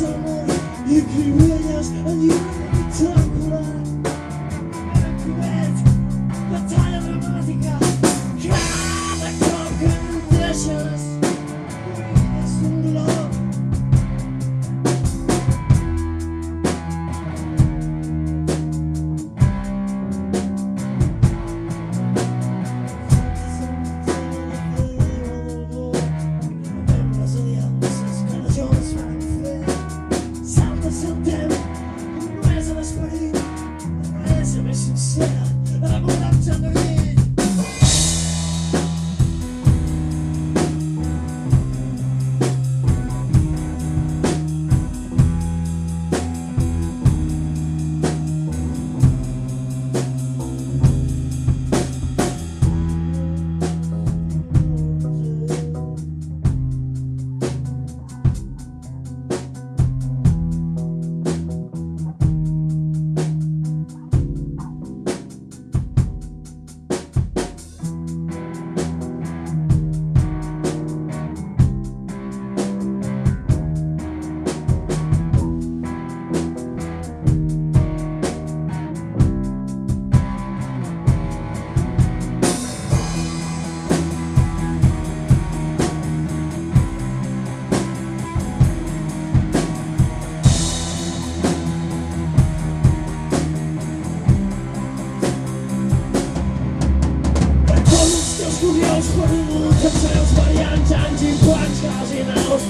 со мной. И кривляясь, они так рад és la més sincera l'amor amb els teus correus perduts, els seus variants, anys i quants caus i naus,